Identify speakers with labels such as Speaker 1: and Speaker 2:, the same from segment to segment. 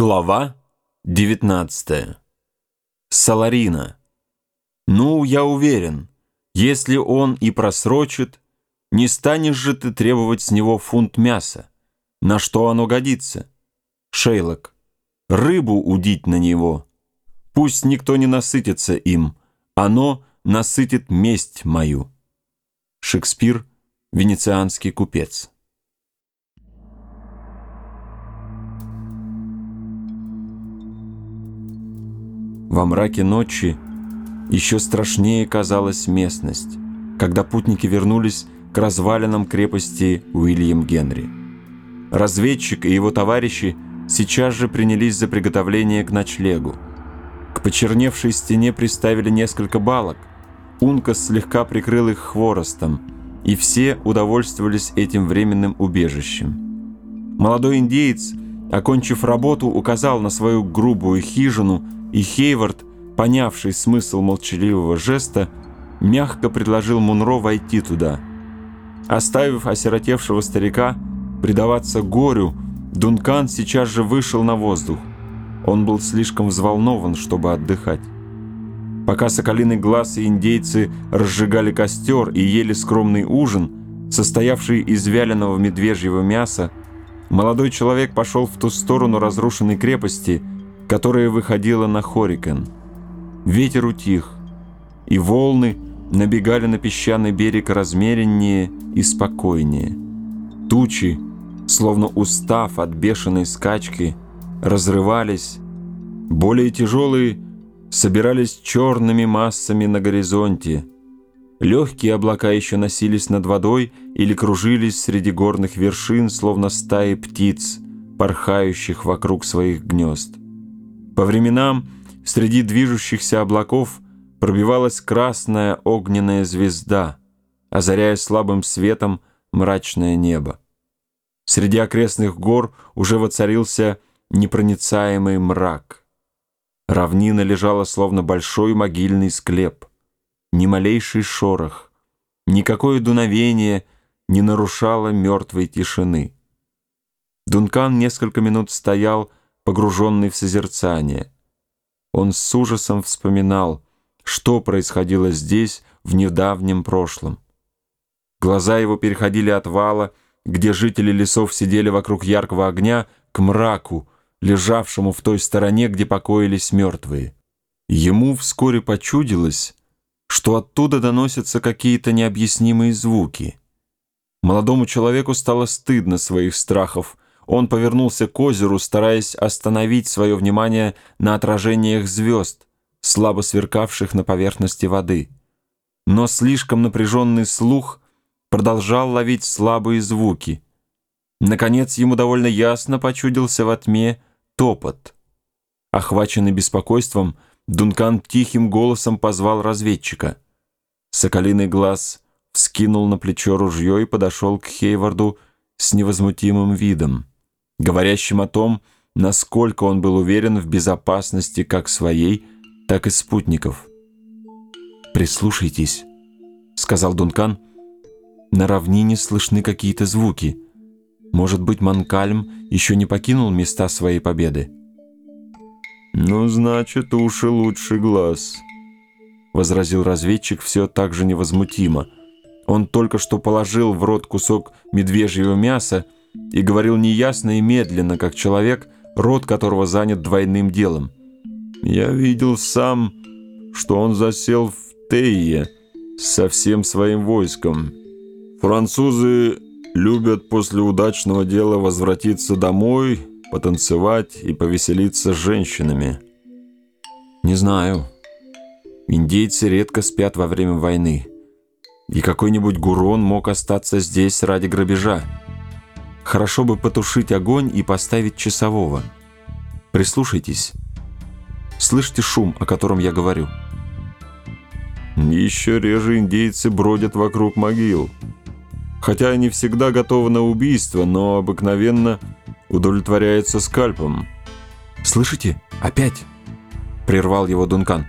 Speaker 1: Глава 19. Саларина. Ну, я уверен, если он и просрочит, не станешь же ты требовать с него фунт мяса. На что оно годится? Шейлок. Рыбу удить на него. Пусть никто не насытится им, оно насытит месть мою. Шекспир, венецианский купец. Во мраке ночи еще страшнее казалась местность, когда путники вернулись к развалинам крепости Уильям Генри. Разведчик и его товарищи сейчас же принялись за приготовление к ночлегу. К почерневшей стене приставили несколько балок. Ункас слегка прикрыл их хворостом, и все удовольствовались этим временным убежищем. Молодой индеец, окончив работу, указал на свою грубую хижину – и Хейвард, понявший смысл молчаливого жеста, мягко предложил Мунро войти туда. Оставив осиротевшего старика предаваться горю, Дункан сейчас же вышел на воздух. Он был слишком взволнован, чтобы отдыхать. Пока Соколиный Глаз и индейцы разжигали костер и ели скромный ужин, состоявший из вяленого медвежьего мяса, молодой человек пошел в ту сторону разрушенной крепости – которая выходила на Хорикен. Ветер утих, и волны набегали на песчаный берег размереннее и спокойнее. Тучи, словно устав от бешеной скачки, разрывались, более тяжелые собирались черными массами на горизонте. Легкие облака еще носились над водой или кружились среди горных вершин, словно стаи птиц, порхающих вокруг своих гнезд. По временам среди движущихся облаков пробивалась красная огненная звезда, озаряя слабым светом мрачное небо. Среди окрестных гор уже воцарился непроницаемый мрак. Равнина лежала словно большой могильный склеп. Ни малейший шорох, никакое дуновение не нарушало мертвой тишины. Дункан несколько минут стоял, погруженный в созерцание. Он с ужасом вспоминал, что происходило здесь в недавнем прошлом. Глаза его переходили от вала, где жители лесов сидели вокруг яркого огня, к мраку, лежавшему в той стороне, где покоились мертвые. Ему вскоре почудилось, что оттуда доносятся какие-то необъяснимые звуки. Молодому человеку стало стыдно своих страхов, он повернулся к озеру, стараясь остановить свое внимание на отражениях звезд, слабо сверкавших на поверхности воды. Но слишком напряженный слух продолжал ловить слабые звуки. Наконец ему довольно ясно почудился во тьме топот. Охваченный беспокойством, Дункан тихим голосом позвал разведчика. Соколиный глаз вскинул на плечо ружье и подошел к Хейварду с невозмутимым видом говорящим о том, насколько он был уверен в безопасности как своей, так и спутников. «Прислушайтесь», — сказал Дункан. «На равнине слышны какие-то звуки. Может быть, Манкальм еще не покинул места своей победы?»
Speaker 2: «Ну, значит, уши лучше глаз», — возразил разведчик все так же невозмутимо. Он только что положил в рот кусок медвежьего мяса, и говорил неясно и медленно, как человек, род которого занят двойным делом. «Я видел сам, что он засел в Тейе со всем своим войском. Французы любят после удачного дела возвратиться домой, потанцевать и повеселиться с женщинами».
Speaker 1: «Не знаю. Индейцы редко спят во время войны. И какой-нибудь Гурон мог остаться здесь ради грабежа». Хорошо бы потушить огонь и поставить часового. Прислушайтесь. Слышите шум, о котором я говорю?
Speaker 2: Еще реже индейцы бродят вокруг могил. Хотя они всегда готовы на убийство, но обыкновенно удовлетворяются скальпом.
Speaker 1: «Слышите? Опять!» — прервал его Дункан.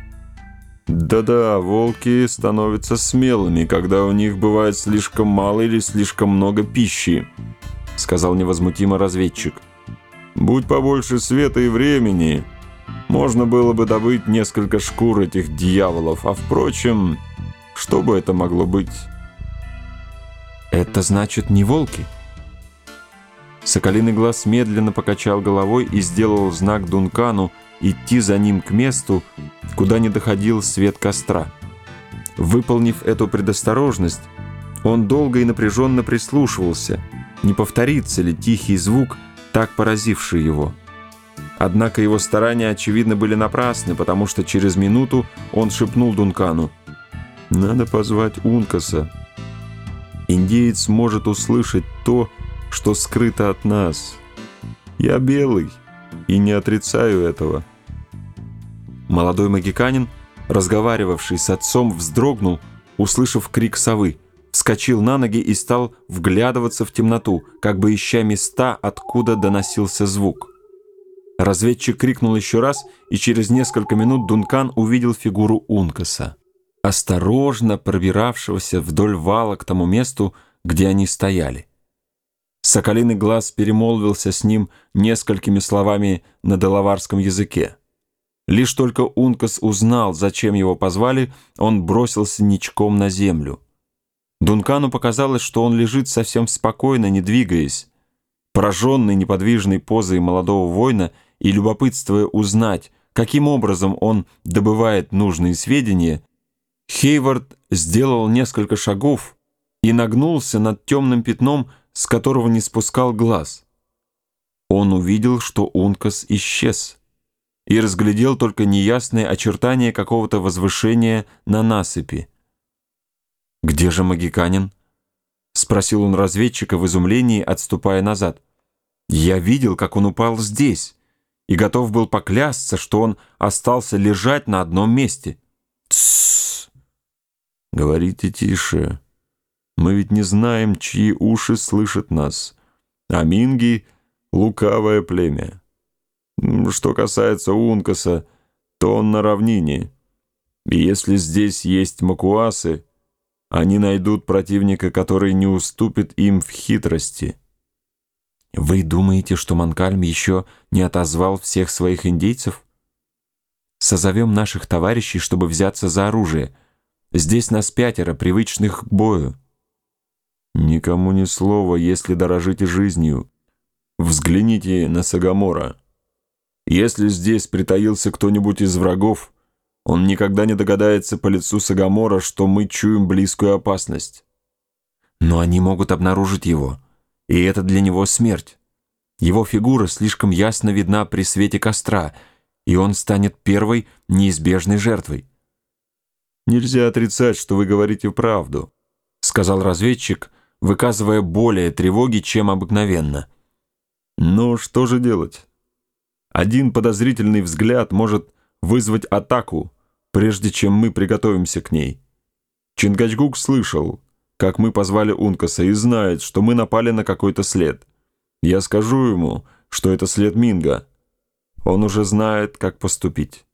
Speaker 2: Да-да, волки становятся смелыми, когда у них бывает слишком мало или слишком много пищи сказал невозмутимо разведчик. Будь побольше света и времени, можно было бы добыть несколько шкур этих дьяволов, а впрочем, что бы это могло быть?
Speaker 1: Это значит не волки? Соколиный глаз медленно покачал головой и сделал знак Дункану идти за ним к месту, куда не доходил свет костра. Выполнив эту предосторожность, он долго и напряженно прислушивался, не повторится ли тихий звук, так поразивший его. Однако его старания, очевидно, были напрасны, потому что через минуту он шепнул Дункану. «Надо позвать Ункаса. Индеец может услышать то, что скрыто от нас. Я белый и не отрицаю этого». Молодой магиканин, разговаривавший с отцом, вздрогнул, услышав крик совы, вскочил на ноги и стал вглядываться в темноту, как бы ища места, откуда доносился звук. Разведчик крикнул еще раз, и через несколько минут Дункан увидел фигуру Ункаса, осторожно пробиравшегося вдоль вала к тому месту, где они стояли. Соколиный глаз перемолвился с ним несколькими словами на делаварском языке. Лишь только Ункас узнал, зачем его позвали, он бросился ничком на землю. Дункану показалось, что он лежит совсем спокойно, не двигаясь. Пораженный неподвижной позой молодого воина — и любопытствуя узнать, каким образом он добывает нужные сведения, Хейвард сделал несколько шагов и нагнулся над темным пятном, с которого не спускал глаз. Он увидел, что Ункас исчез, и разглядел только неясные очертания какого-то возвышения на насыпи. «Где же магиканин?» — спросил он разведчика в изумлении, отступая назад. «Я видел, как он упал здесь» и готов был поклясться, что он остался лежать на одном месте.
Speaker 2: «Тссс! Говорите тише. Мы ведь не знаем, чьи уши слышат нас. А Минги — лукавое племя. Что касается Ункаса, то он на равнине. И если здесь есть макуасы, они найдут противника, который не уступит им в хитрости».
Speaker 1: Вы думаете, что Манкальм еще не отозвал всех своих индейцев? Созовем наших товарищей, чтобы взяться за оружие. Здесь нас пятеро, привычных к бою.
Speaker 2: Никому ни слова, если дорожите жизнью. Взгляните на Сагамора. Если здесь притаился кто-нибудь из врагов, он никогда не догадается по лицу Сагамора, что мы чуем близкую опасность.
Speaker 1: Но они могут обнаружить его и это для него смерть. Его фигура слишком ясно видна при свете костра, и он станет первой неизбежной жертвой.
Speaker 2: «Нельзя отрицать, что вы говорите правду», — сказал разведчик, выказывая более тревоги, чем обыкновенно. «Но что же делать? Один подозрительный взгляд может вызвать атаку, прежде чем мы приготовимся к ней. Чингачгук слышал, как мы позвали Ункаса, и знает, что мы напали на какой-то след. Я скажу ему, что это след Минга. Он уже знает, как поступить.